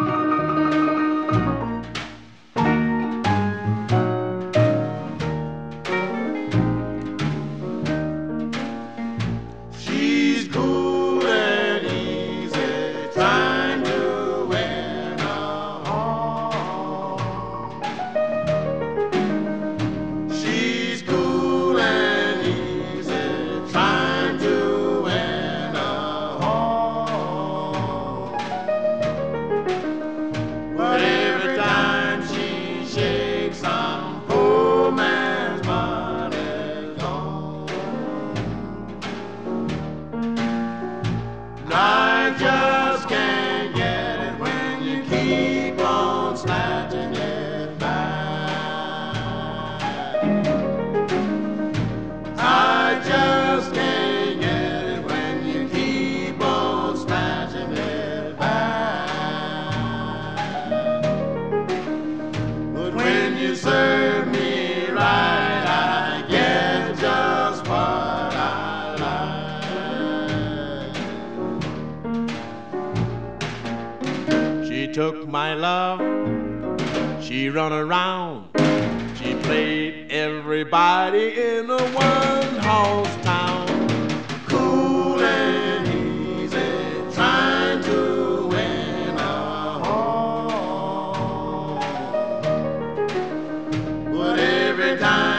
She's She took my love, she run around, she played everybody in a one horse town. Cool and easy, trying to win a heart. But every time.